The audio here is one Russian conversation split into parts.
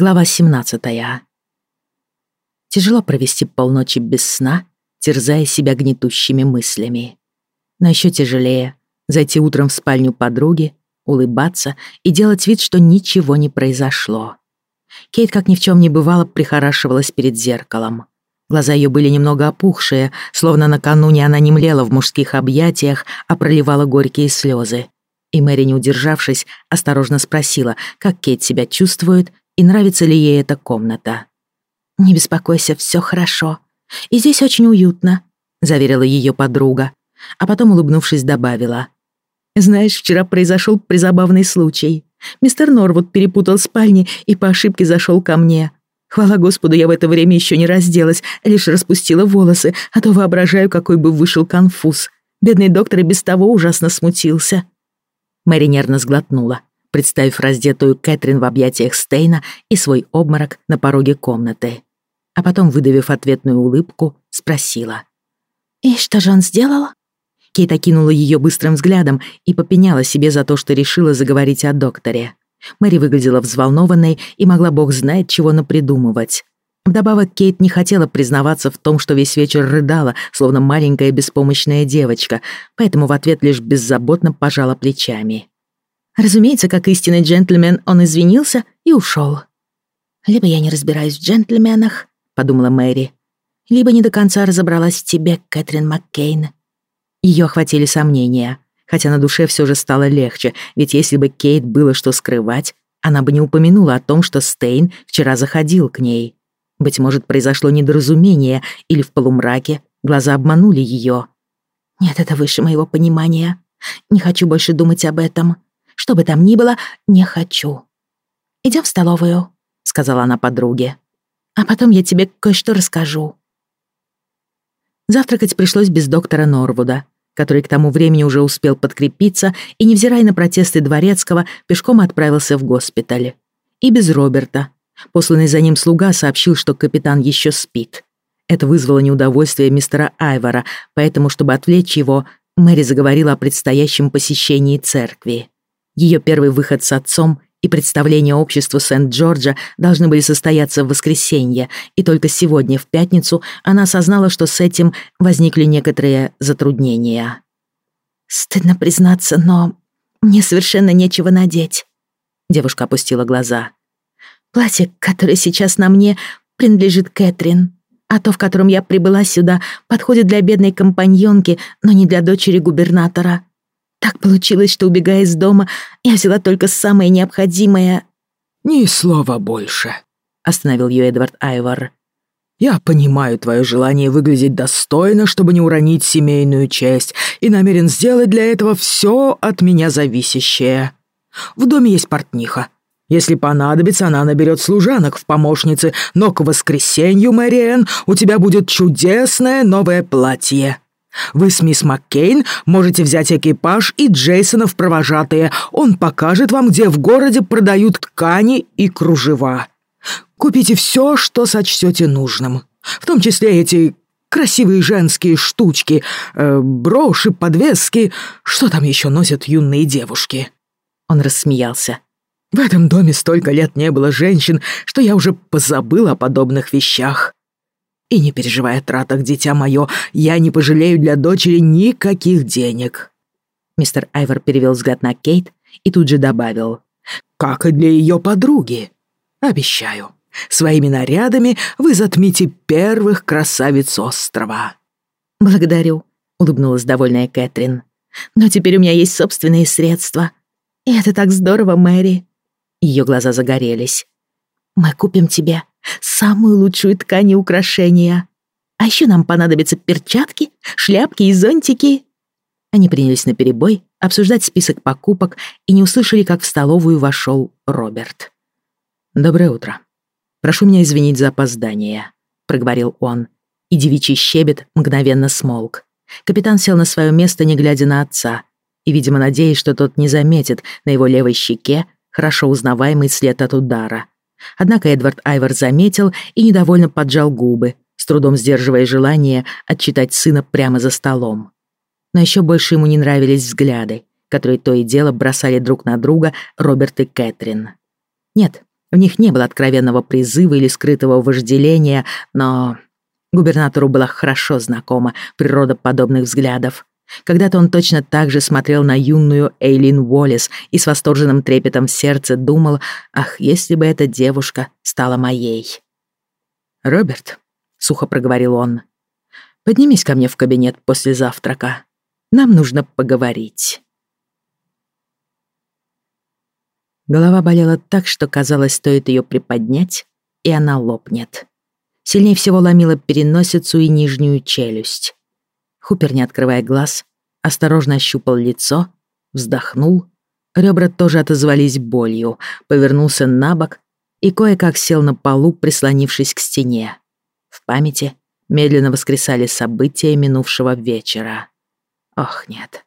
Глава 17. Тяжело провести полночи без сна, терзая себя гнетущими мыслями. Но еще тяжелее зайти утром в спальню подруги, улыбаться и делать вид, что ничего не произошло. Кейт, как ни в чем не бывало, прихорашивалась перед зеркалом. Глаза ее были немного опухшие, словно накануне она не млела в мужских объятиях, а проливала горькие слезы. И Мэри, не удержавшись, осторожно спросила, как Кейт себя чувствует и нравится ли ей эта комната. «Не беспокойся, все хорошо. И здесь очень уютно», — заверила ее подруга, а потом, улыбнувшись, добавила. «Знаешь, вчера произошел призабавный случай. Мистер Норвуд перепутал спальни и по ошибке зашел ко мне. Хвала Господу, я в это время еще не разделась, лишь распустила волосы, а то воображаю, какой бы вышел конфуз. Бедный доктор и без того ужасно смутился». Мэри нервно сглотнула представив раздетую Кэтрин в объятиях Стейна и свой обморок на пороге комнаты. А потом, выдавив ответную улыбку, спросила. «И что же он сделал?» Кейт окинула ее быстрым взглядом и попеняла себе за то, что решила заговорить о докторе. Мэри выглядела взволнованной и могла бог знает, чего напридумывать. Вдобавок Кейт не хотела признаваться в том, что весь вечер рыдала, словно маленькая беспомощная девочка, поэтому в ответ лишь беззаботно пожала плечами. Разумеется, как истинный джентльмен, он извинился и ушел. «Либо я не разбираюсь в джентльменах», — подумала Мэри, «либо не до конца разобралась в тебе, Кэтрин Маккейн». Ее охватили сомнения, хотя на душе все же стало легче, ведь если бы Кейт было что скрывать, она бы не упомянула о том, что Стейн вчера заходил к ней. Быть может, произошло недоразумение, или в полумраке глаза обманули ее. «Нет, это выше моего понимания. Не хочу больше думать об этом», что бы там ни было, не хочу. Идем в столовую», — сказала она подруге. «А потом я тебе кое-что расскажу». Завтракать пришлось без доктора Норвуда, который к тому времени уже успел подкрепиться и, невзирая на протесты Дворецкого, пешком отправился в госпиталь. И без Роберта. Посланный за ним слуга сообщил, что капитан еще спит. Это вызвало неудовольствие мистера Айвора, поэтому, чтобы отвлечь его, Мэри заговорила о предстоящем посещении церкви. Ее первый выход с отцом и представление обществу Сент-Джорджа должны были состояться в воскресенье, и только сегодня, в пятницу, она осознала, что с этим возникли некоторые затруднения. «Стыдно признаться, но мне совершенно нечего надеть», — девушка опустила глаза. «Платье, которое сейчас на мне, принадлежит Кэтрин, а то, в котором я прибыла сюда, подходит для бедной компаньонки, но не для дочери губернатора. Так получилось, что, убегая из дома, я взяла только самое необходимое. «Ни слова больше», — остановил ее Эдвард Айвор. «Я понимаю твое желание выглядеть достойно, чтобы не уронить семейную честь, и намерен сделать для этого все от меня зависящее. В доме есть портниха. Если понадобится, она наберет служанок в помощнице, но к воскресенью, Мэриэн, у тебя будет чудесное новое платье». Вы с мисс Маккейн можете взять экипаж и Джейсона в провожатые. Он покажет вам, где в городе продают ткани и кружева. Купите все, что сочтете нужным. В том числе эти красивые женские штучки, э, броши, подвески. Что там еще носят юные девушки?» Он рассмеялся. «В этом доме столько лет не было женщин, что я уже позабыл о подобных вещах. И не переживай о тратах, дитя мое, я не пожалею для дочери никаких денег». Мистер Айвор перевел взгляд на Кейт и тут же добавил. «Как и для ее подруги. Обещаю, своими нарядами вы затмите первых красавиц острова». «Благодарю», — улыбнулась довольная Кэтрин. «Но теперь у меня есть собственные средства. И это так здорово, Мэри». Ее глаза загорелись. «Мы купим тебе самую лучшую ткань и украшения. А еще нам понадобятся перчатки, шляпки и зонтики». Они принялись на перебой обсуждать список покупок и не услышали, как в столовую вошел Роберт. «Доброе утро. Прошу меня извинить за опоздание», — проговорил он, и девичий щебет мгновенно смолк. Капитан сел на свое место, не глядя на отца, и, видимо, надеясь, что тот не заметит на его левой щеке хорошо узнаваемый след от удара — Однако Эдвард Айвор заметил и недовольно поджал губы, с трудом сдерживая желание отчитать сына прямо за столом. Но еще больше ему не нравились взгляды, которые то и дело бросали друг на друга Роберт и Кэтрин. Нет, В них не было откровенного призыва или скрытого вожделения, но губернатору была хорошо знакома природа подобных взглядов. Когда-то он точно так же смотрел на юную Эйлин Уоллес и с восторженным трепетом в сердце думал, ах, если бы эта девушка стала моей. «Роберт», — сухо проговорил он, — «поднимись ко мне в кабинет после завтрака. Нам нужно поговорить». Голова болела так, что казалось, стоит ее приподнять, и она лопнет. Сильнее всего ломила переносицу и нижнюю челюсть. Хупер, не открывая глаз, осторожно ощупал лицо, вздохнул. Ребра тоже отозвались болью, повернулся на бок и кое-как сел на полу, прислонившись к стене. В памяти медленно воскресали события минувшего вечера. Ох, нет.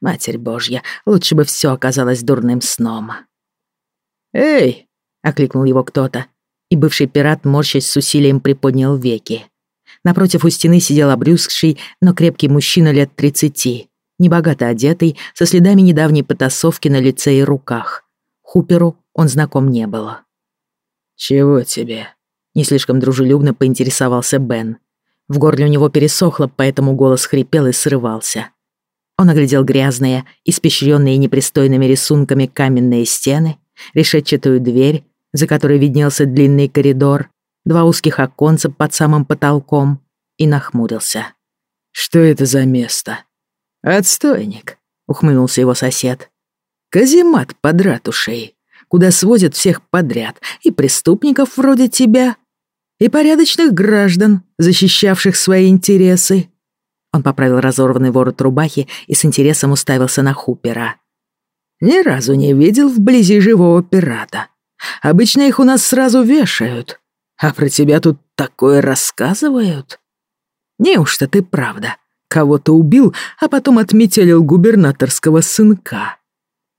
Матерь Божья, лучше бы все оказалось дурным сном. «Эй!» — окликнул его кто-то, и бывший пират, морщась с усилием, приподнял веки. Напротив у стены сидел обрюзгший, но крепкий мужчина лет тридцати, небогато одетый, со следами недавней потасовки на лице и руках. Хуперу он знаком не был. «Чего тебе?» — не слишком дружелюбно поинтересовался Бен. В горле у него пересохло, поэтому голос хрипел и срывался. Он оглядел грязные, испещренные непристойными рисунками каменные стены решетчатую дверь, за которой виднелся длинный коридор, два узких оконца под самым потолком, и нахмурился. «Что это за место?» «Отстойник», — ухмыльнулся его сосед. «Каземат под ратушей, куда свозят всех подряд, и преступников вроде тебя, и порядочных граждан, защищавших свои интересы». Он поправил разорванный ворот рубахи и с интересом уставился на Хупера. Ни разу не видел вблизи живого пирата. Обычно их у нас сразу вешают. А про тебя тут такое рассказывают? Неужто ты правда кого-то убил, а потом отметелил губернаторского сынка?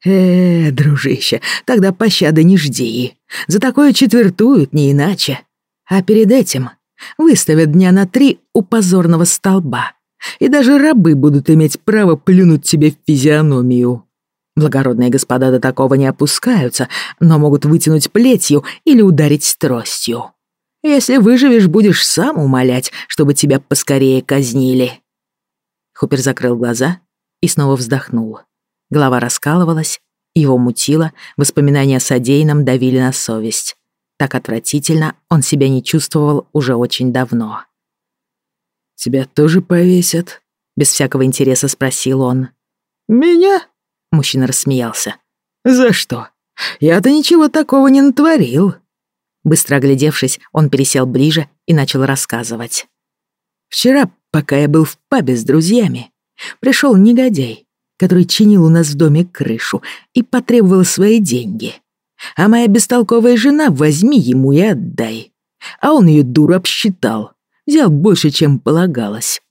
Э, дружище, тогда пощады не жди. За такое четвертуют, не иначе. А перед этим выставят дня на три у позорного столба. И даже рабы будут иметь право плюнуть тебе в физиономию. Благородные господа до такого не опускаются, но могут вытянуть плетью или ударить тростью. Если выживешь, будешь сам умолять, чтобы тебя поскорее казнили». Хупер закрыл глаза и снова вздохнул. Голова раскалывалась, его мутило, воспоминания о содеянном давили на совесть. Так отвратительно он себя не чувствовал уже очень давно. «Тебя тоже повесят?» — без всякого интереса спросил он. «Меня?» Мужчина рассмеялся. «За что? Я-то ничего такого не натворил». Быстро оглядевшись, он пересел ближе и начал рассказывать. «Вчера, пока я был в пабе с друзьями, пришел негодяй, который чинил у нас в доме крышу и потребовал свои деньги. А моя бестолковая жена возьми ему и отдай. А он ее дуру обсчитал, взял больше, чем полагалось.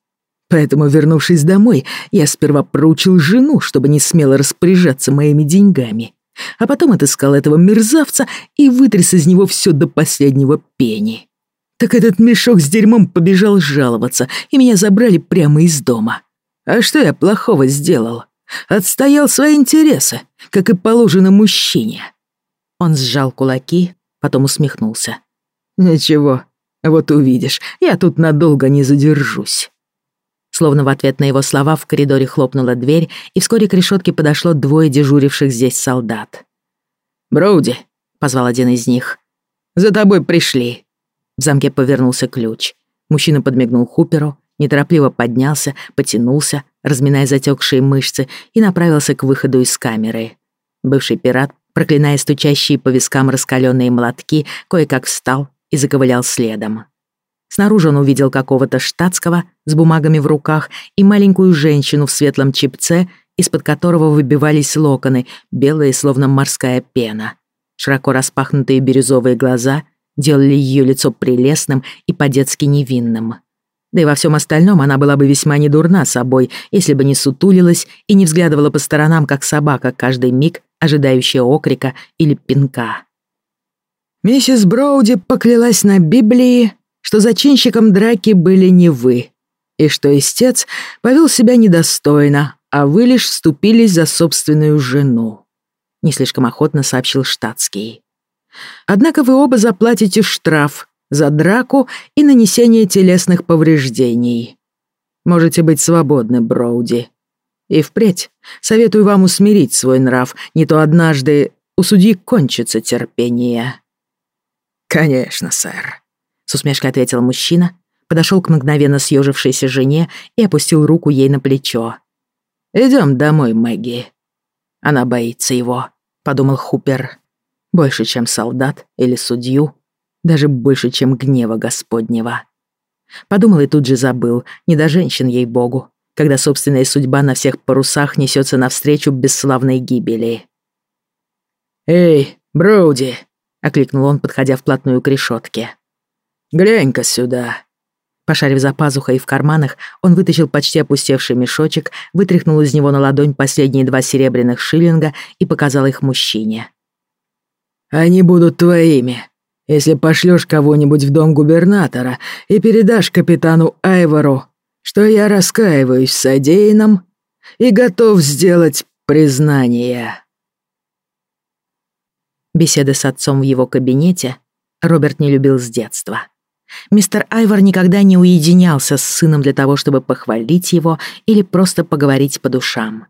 Поэтому, вернувшись домой, я сперва проучил жену, чтобы не смело распоряжаться моими деньгами, а потом отыскал этого мерзавца и вытряс из него все до последнего пени. Так этот мешок с дерьмом побежал жаловаться, и меня забрали прямо из дома. А что я плохого сделал? Отстоял свои интересы, как и положено мужчине. Он сжал кулаки, потом усмехнулся. «Ничего, вот увидишь, я тут надолго не задержусь». Словно в ответ на его слова в коридоре хлопнула дверь, и вскоре к решетке подошло двое дежуривших здесь солдат. «Броуди», — позвал один из них. «За тобой пришли». В замке повернулся ключ. Мужчина подмигнул Хуперу, неторопливо поднялся, потянулся, разминая затекшие мышцы, и направился к выходу из камеры. Бывший пират, проклиная стучащие по вискам раскаленные молотки, кое-как встал и заковылял следом. Снаружи он увидел какого-то штатского с бумагами в руках и маленькую женщину в светлом чипце, из-под которого выбивались локоны, белые, словно морская пена. Широко распахнутые бирюзовые глаза делали ее лицо прелестным и по-детски невинным. Да и во всем остальном она была бы весьма недурна собой, если бы не сутулилась и не взглядывала по сторонам, как собака, каждый миг ожидающая окрика или пинка. Миссис Броуди поклялась на Библии, что зачинщиком драки были не вы, и что истец повел себя недостойно, а вы лишь вступились за собственную жену», — не слишком охотно сообщил штатский. Однако вы оба заплатите штраф за драку и нанесение телесных повреждений. Можете быть свободны, Броуди. И впредь советую вам усмирить свой нрав, не то однажды у судьи кончится терпение». «Конечно, сэр», — с усмешкой ответил мужчина, подошел к мгновенно съежившейся жене и опустил руку ей на плечо. «Идем домой, Мэгги». «Она боится его», — подумал Хупер. «Больше, чем солдат или судью, даже больше, чем гнева Господнего». Подумал и тут же забыл, не до женщин, ей-богу, когда собственная судьба на всех парусах несется навстречу бесславной гибели. «Эй, Броуди!» — окликнул он, подходя вплотную к решетке. «Глянь-ка сюда!» Пошарив за пазухой и в карманах, он вытащил почти опустевший мешочек, вытряхнул из него на ладонь последние два серебряных шиллинга и показал их мужчине. «Они будут твоими, если пошлёшь кого-нибудь в дом губернатора и передашь капитану Айвору, что я раскаиваюсь в содеянном и готов сделать признание». Беседы с отцом в его кабинете Роберт не любил с детства. Мистер Айвор никогда не уединялся с сыном для того, чтобы похвалить его или просто поговорить по душам.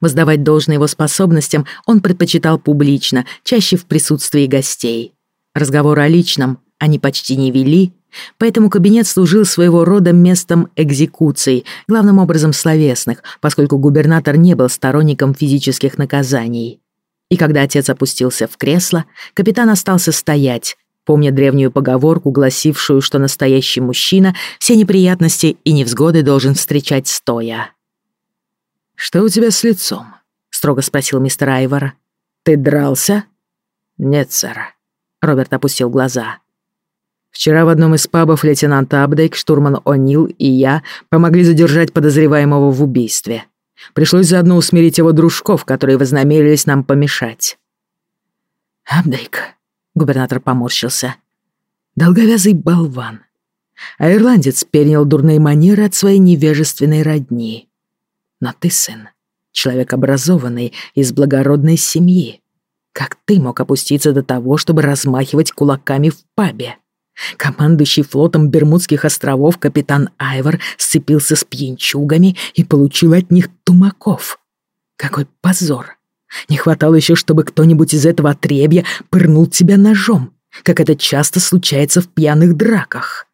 Воздавать должное его способностям он предпочитал публично, чаще в присутствии гостей. Разговор о личном они почти не вели, поэтому кабинет служил своего рода местом экзекуций, главным образом словесных, поскольку губернатор не был сторонником физических наказаний. И когда отец опустился в кресло, капитан остался стоять, помня древнюю поговорку, гласившую, что настоящий мужчина все неприятности и невзгоды должен встречать стоя. «Что у тебя с лицом?» — строго спросил мистер Айвор. «Ты дрался?» «Нет, сэр». Роберт опустил глаза. «Вчера в одном из пабов лейтенант Абдейк, штурман О'Нил и я помогли задержать подозреваемого в убийстве. Пришлось заодно усмирить его дружков, которые вознамерились нам помешать». «Абдейк», Губернатор поморщился. Долговязый болван. А ирландец перенял дурные манеры от своей невежественной родни. Но ты, сын, человек образованный, из благородной семьи. Как ты мог опуститься до того, чтобы размахивать кулаками в пабе? Командующий флотом Бермудских островов капитан Айвор сцепился с пьянчугами и получил от них тумаков. Какой позор! Не хватало еще, чтобы кто-нибудь из этого отребья пырнул тебя ножом, как это часто случается в пьяных драках.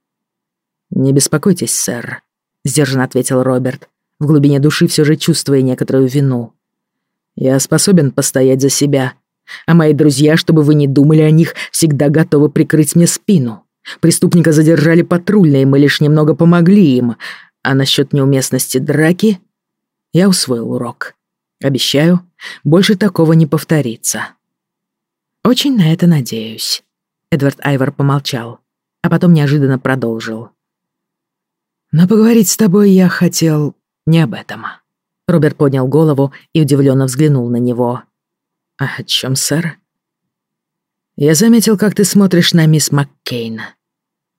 «Не беспокойтесь, сэр», — сдержанно ответил Роберт, в глубине души все же чувствуя некоторую вину. «Я способен постоять за себя, а мои друзья, чтобы вы не думали о них, всегда готовы прикрыть мне спину. Преступника задержали патрульные, мы лишь немного помогли им, а насчет неуместности драки я усвоил урок». Обещаю, больше такого не повторится. Очень на это надеюсь. Эдвард Айвор помолчал, а потом неожиданно продолжил. Но поговорить с тобой я хотел не об этом. Роберт поднял голову и удивленно взглянул на него. «А «О чем, сэр?» «Я заметил, как ты смотришь на мисс Маккейн».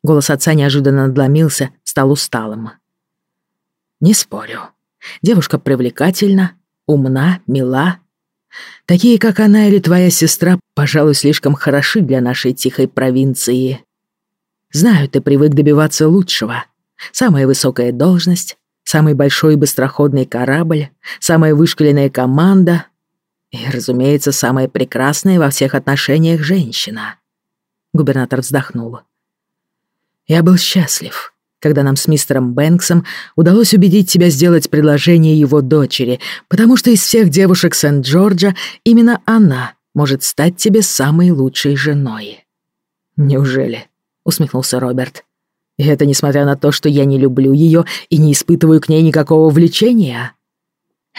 Голос отца неожиданно надломился, стал усталым. «Не спорю. Девушка привлекательна, умна, мила. Такие, как она или твоя сестра, пожалуй, слишком хороши для нашей тихой провинции. Знаю, ты привык добиваться лучшего. Самая высокая должность, самый большой и быстроходный корабль, самая вышкаленная команда и, разумеется, самая прекрасная во всех отношениях женщина. Губернатор вздохнул. Я был счастлив когда нам с мистером Бэнксом удалось убедить тебя сделать предложение его дочери, потому что из всех девушек Сент-Джорджа именно она может стать тебе самой лучшей женой». «Неужели?» — усмехнулся Роберт. «И это несмотря на то, что я не люблю ее и не испытываю к ней никакого влечения?»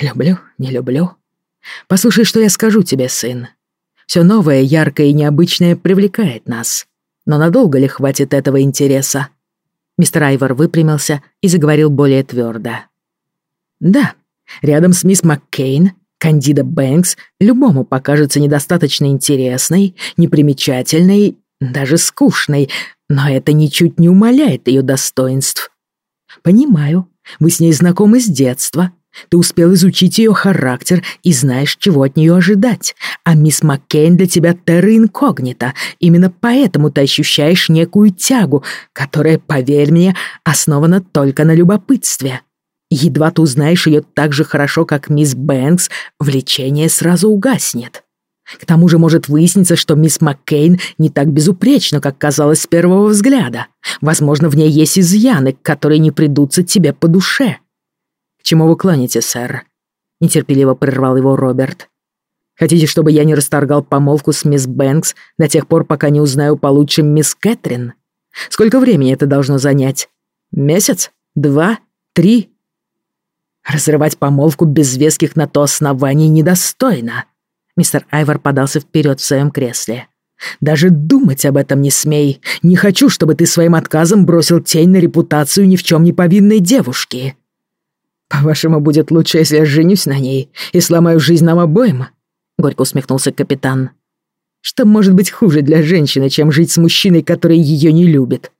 «Люблю, не люблю. Послушай, что я скажу тебе, сын. Все новое, яркое и необычное привлекает нас. Но надолго ли хватит этого интереса?» Мистер Айвор выпрямился и заговорил более твердо. «Да, рядом с мисс Маккейн Кандида Бэнкс любому покажется недостаточно интересной, непримечательной, даже скучной, но это ничуть не умаляет ее достоинств. Понимаю, вы с ней знакомы с детства, Ты успел изучить ее характер и знаешь, чего от нее ожидать. А мисс Маккейн для тебя терра инкогнита. Именно поэтому ты ощущаешь некую тягу, которая, поверь мне, основана только на любопытстве. Едва ты узнаешь ее так же хорошо, как мисс Бэнкс, влечение сразу угаснет. К тому же может выясниться, что мисс Маккейн не так безупречна, как казалось с первого взгляда. Возможно, в ней есть изъяны, которые не придутся тебе по душе. «К чему вы клоните, сэр?» — нетерпеливо прервал его Роберт. «Хотите, чтобы я не расторгал помолвку с мисс Бэнкс до тех пор, пока не узнаю получше мисс Кэтрин? Сколько времени это должно занять? Месяц? Два? Три?» «Разрывать помолвку без веских на то оснований недостойно», Мистер Айвор подался вперед в своем кресле. «Даже думать об этом не смей. Не хочу, чтобы ты своим отказом бросил тень на репутацию ни в чем не повинной девушки». «По-вашему, будет лучше, если я женюсь на ней и сломаю жизнь нам обоим?» Горько усмехнулся капитан. «Что может быть хуже для женщины, чем жить с мужчиной, который ее не любит?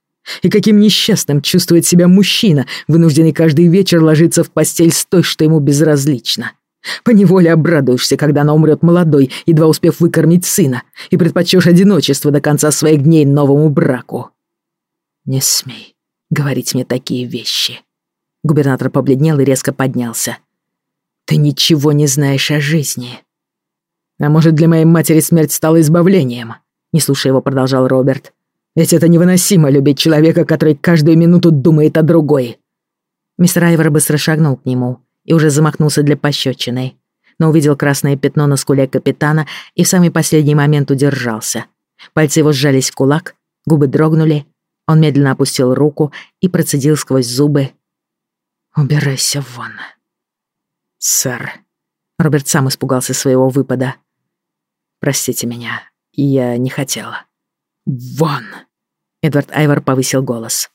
И каким несчастным чувствует себя мужчина, вынужденный каждый вечер ложиться в постель с той, что ему безразлично?» Поневоле обрадуешься, когда она умрет молодой, едва успев выкормить сына, и предпочтешь одиночество до конца своих дней новому браку. Не смей говорить мне такие вещи. Губернатор побледнел и резко поднялся. Ты ничего не знаешь о жизни. А может, для моей матери смерть стала избавлением? Не слушая его, продолжал Роберт. Ведь это невыносимо любить человека, который каждую минуту думает о другой. Мистер Айвор быстро шагнул к нему и уже замахнулся для пощечины, но увидел красное пятно на скуле капитана и в самый последний момент удержался. Пальцы его сжались в кулак, губы дрогнули, он медленно опустил руку и процедил сквозь зубы. «Убирайся вон». «Сэр». Роберт сам испугался своего выпада. «Простите меня, я не хотела». «Вон!» Эдвард Айвор повысил голос.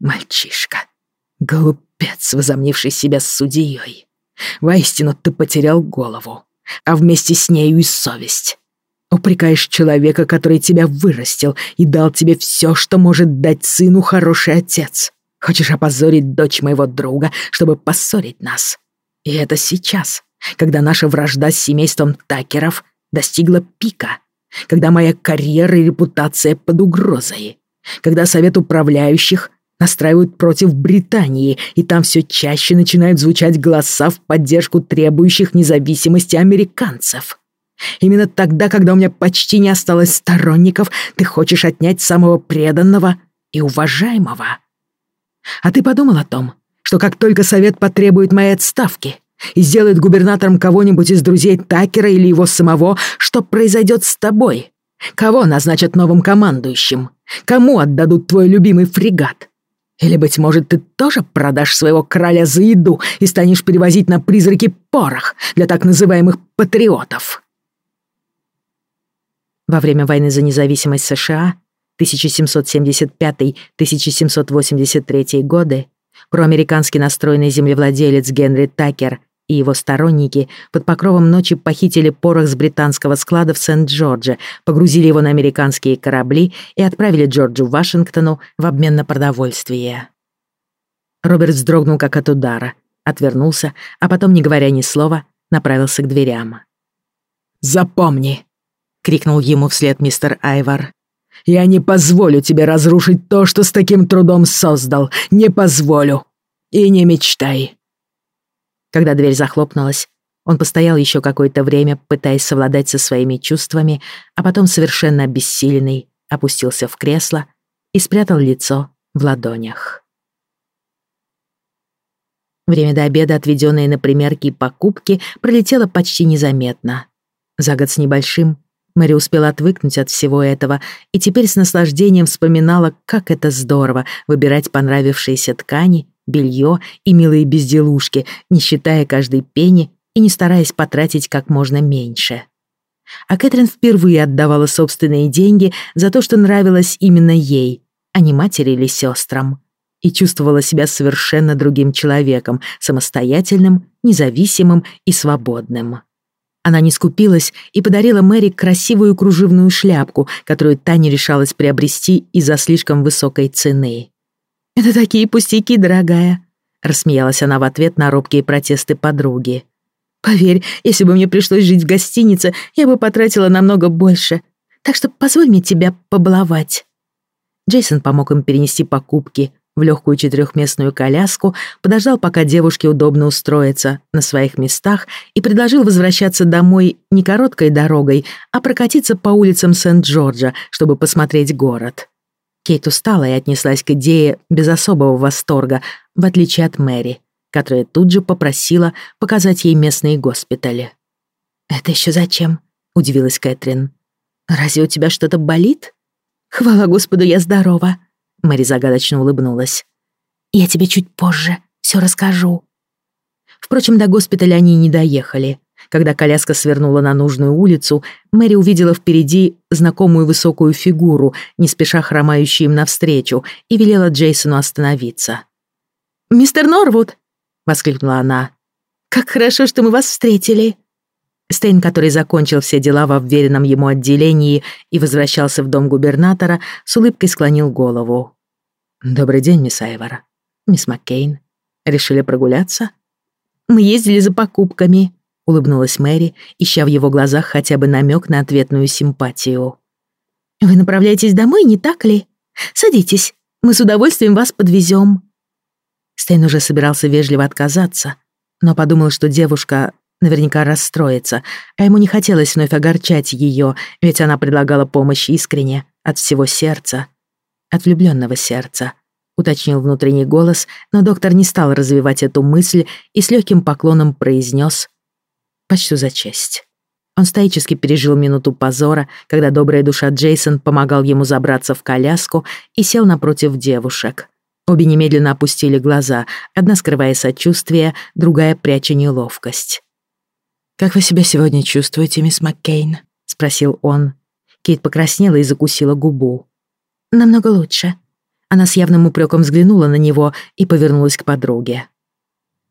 «Мальчишка, Глупец, возомнивший себя судьей. Воистину ты потерял голову, а вместе с нею и совесть. Упрекаешь человека, который тебя вырастил и дал тебе все, что может дать сыну хороший отец. Хочешь опозорить дочь моего друга, чтобы поссорить нас. И это сейчас, когда наша вражда с семейством Такеров достигла пика, когда моя карьера и репутация под угрозой, когда совет управляющих настраивают против Британии, и там все чаще начинают звучать голоса в поддержку требующих независимости американцев. Именно тогда, когда у меня почти не осталось сторонников, ты хочешь отнять самого преданного и уважаемого. А ты подумал о том, что как только Совет потребует моей отставки и сделает губернатором кого-нибудь из друзей Такера или его самого, что произойдет с тобой? Кого назначат новым командующим? Кому отдадут твой любимый фрегат? Или, быть может, ты тоже продашь своего короля за еду и станешь перевозить на призраки порох для так называемых патриотов?» Во время войны за независимость США 1775-1783 годы проамерикански настроенный землевладелец Генри Такер и его сторонники под покровом ночи похитили порох с британского склада в Сент-Джордже, погрузили его на американские корабли и отправили Джорджу Вашингтону в обмен на продовольствие. Роберт вздрогнул как от удара, отвернулся, а потом, не говоря ни слова, направился к дверям. «Запомни!» — крикнул ему вслед мистер Айвар. «Я не позволю тебе разрушить то, что с таким трудом создал. Не позволю. И не мечтай. Когда дверь захлопнулась, он постоял еще какое-то время, пытаясь совладать со своими чувствами, а потом совершенно обессиленный опустился в кресло и спрятал лицо в ладонях. Время до обеда, отведенное на примерки и покупки, пролетело почти незаметно. За год с небольшим Мэри успела отвыкнуть от всего этого и теперь с наслаждением вспоминала, как это здорово выбирать понравившиеся ткани белье и милые безделушки, не считая каждой пени и не стараясь потратить как можно меньше. А Кэтрин впервые отдавала собственные деньги за то, что нравилось именно ей, а не матери или сестрам. И чувствовала себя совершенно другим человеком, самостоятельным, независимым и свободным. Она не скупилась и подарила Мэри красивую кружевную шляпку, которую та не решалась приобрести из-за слишком высокой цены. «Это такие пустяки, дорогая. — рассмеялась она в ответ на робкие протесты подруги. «Поверь, если бы мне пришлось жить в гостинице, я бы потратила намного больше. Так что позволь мне тебя побаловать». Джейсон помог им перенести покупки в легкую четырехместную коляску, подождал, пока девушке удобно устроиться на своих местах и предложил возвращаться домой не короткой дорогой, а прокатиться по улицам Сент-Джорджа, чтобы посмотреть город. Кейт устала и отнеслась к идее без особого восторга, в отличие от Мэри, которая тут же попросила показать ей местные госпитали. «Это еще зачем?» — удивилась Кэтрин. «Разве у тебя что-то болит?» «Хвала Господу, я здорова!» Мэри загадочно улыбнулась. «Я тебе чуть позже все расскажу». Впрочем, до госпиталя они не доехали. Когда коляска свернула на нужную улицу, Мэри увидела впереди знакомую высокую фигуру, не спеша хромающую им навстречу, и велела Джейсону остановиться. «Мистер Норвуд!» — воскликнула она. «Как хорошо, что мы вас встретили!» Стейн, который закончил все дела в вверенном ему отделении и возвращался в дом губернатора, с улыбкой склонил голову. «Добрый день, мисс Айвора. Мисс Маккейн. Решили прогуляться?» «Мы ездили за покупками», — улыбнулась Мэри, ища в его глазах хотя бы намек на ответную симпатию. «Вы направляетесь домой, не так ли? Садитесь, мы с удовольствием вас подвезем». Стейн уже собирался вежливо отказаться, но подумал, что девушка наверняка расстроится, а ему не хотелось вновь огорчать ее, ведь она предлагала помощь искренне, от всего сердца. От влюбленного сердца, уточнил внутренний голос, но доктор не стал развивать эту мысль и с легким поклоном произнес «Почту за честь». Он стоически пережил минуту позора, когда добрая душа Джейсон помогал ему забраться в коляску и сел напротив девушек. Обе немедленно опустили глаза, одна скрывая сочувствие, другая пряча неловкость. «Как вы себя сегодня чувствуете, мисс Маккейн?» — спросил он. Кейт покраснела и закусила губу. «Намного лучше». Она с явным упреком взглянула на него и повернулась к подруге.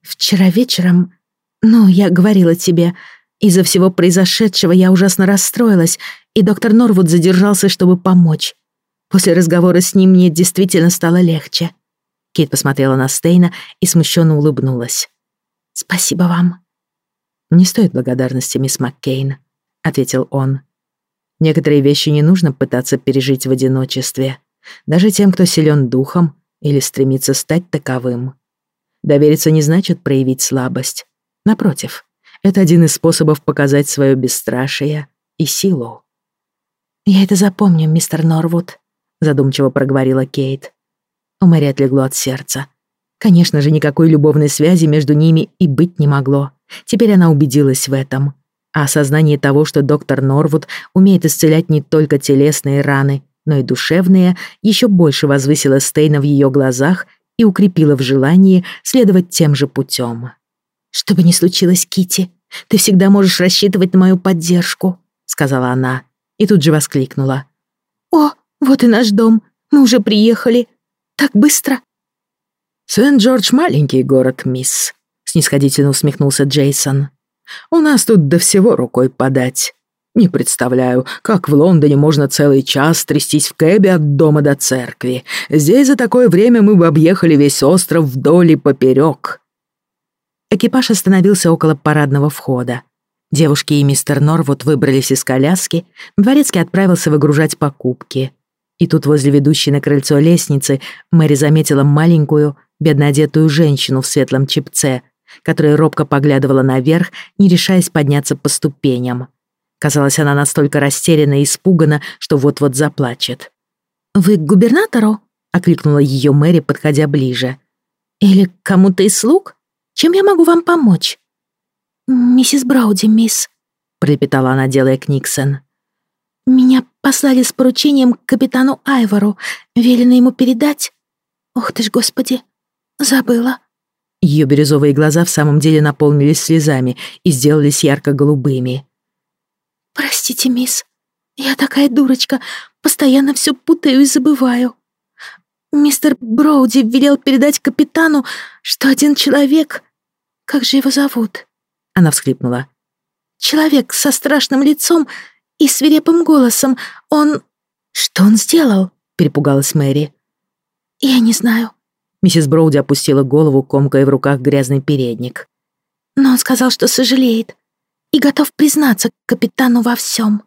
«Вчера вечером... Ну, я говорила тебе, из-за всего произошедшего я ужасно расстроилась, и доктор Норвуд задержался, чтобы помочь. После разговора с ним мне действительно стало легче». Кейт посмотрела на Стейна и смущенно улыбнулась. «Спасибо вам». «Не стоит благодарности, мисс Маккейн», — ответил он. «Некоторые вещи не нужно пытаться пережить в одиночестве, даже тем, кто силен духом или стремится стать таковым. Довериться не значит проявить слабость. Напротив, это один из способов показать свое бесстрашие и силу». «Я это запомню, мистер Норвуд», — задумчиво проговорила Кейт. У Мэри отлегло от сердца. Конечно же, никакой любовной связи между ними и быть не могло. Теперь она убедилась в этом. А осознание того, что доктор Норвуд умеет исцелять не только телесные раны, но и душевные, еще больше возвысило Стейна в ее глазах и укрепило в желании следовать тем же путем. «Что бы ни случилось, Кити, ты всегда можешь рассчитывать на мою поддержку», — сказала она, и тут же воскликнула. «О, вот и наш дом, мы уже приехали. Так быстро!» «Сент-Джордж — маленький город, мисс», снисходительно усмехнулся Джейсон. «У нас тут до всего рукой подать. Не представляю, как в Лондоне можно целый час трястись в кэбе от дома до церкви. Здесь за такое время мы бы объехали весь остров вдоль и поперек». Экипаж остановился около парадного входа. Девушки и мистер Норвуд выбрались из коляски, Дворецкий отправился выгружать покупки. И тут возле ведущей на крыльцо лестницы Мэри заметила маленькую, бедно одетую женщину в светлом чепце, которая робко поглядывала наверх, не решаясь подняться по ступеням. Казалось, она настолько растеряна и испугана, что вот-вот заплачет. «Вы к губернатору?» — окликнула ее Мэри, подходя ближе. «Или к кому-то из слуг? Чем я могу вам помочь?» «Миссис Брауди, мисс», — пролепетала она, делая Книксон. «Меня послали с поручением к капитану Айвору. Велено ему передать...» «Ох ты ж, господи, забыла». Ее бирюзовые глаза в самом деле наполнились слезами и сделались ярко-голубыми. «Простите, мисс, я такая дурочка, постоянно все путаю и забываю. Мистер Броуди велел передать капитану, что один человек... Как же его зовут?» Она всхлипнула. «Человек со страшным лицом и свирепым голосом. Он...» «Что он сделал?» — перепугалась Мэри. «Я не знаю. Миссис Броуди опустила голову, комкая в руках грязный передник. «Но он сказал, что сожалеет и готов признаться капитану во всем.